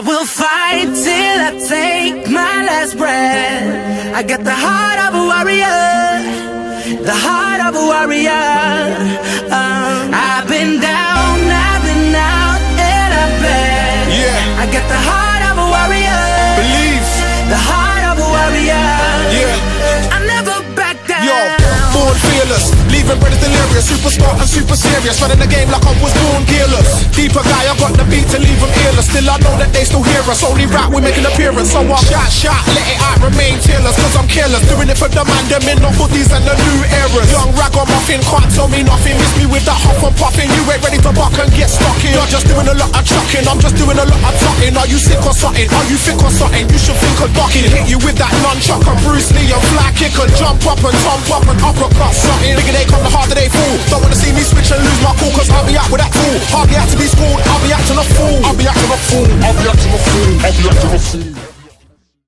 I will fight till I take my last breath. I got the heart of a warrior, the heart of a warrior. Um, I've been down, I've been out, and I've been. Yeah. I got the heart of a warrior, Believe. the heart of a warrior. Yeah. I never back down. Yo, born fearless, leaving brothers delirious, superstar and super serious, running the game like I was born gearless. Deeper guy, I got the beat to leave. Still, I know that they still hear us. Only rap, we make an appearance. So I shot, shot, let it out, remain tearless, cause I'm careless. Doing it for the man, them in the hoodies and the new eras. Young ragamuffin, can't tell me nothing. Miss me with that huff and puffing. You ain't ready to buck and get stuck in. You're just doing a lot of chucking, I'm just doing a lot of tucking. Are you sick or something? Are you thick or something? You should think of ducking. Hit you with that nunchuck and Bruce Lee and fly kick and jump up and thump up and uppercut something. Nigga, they come harder 수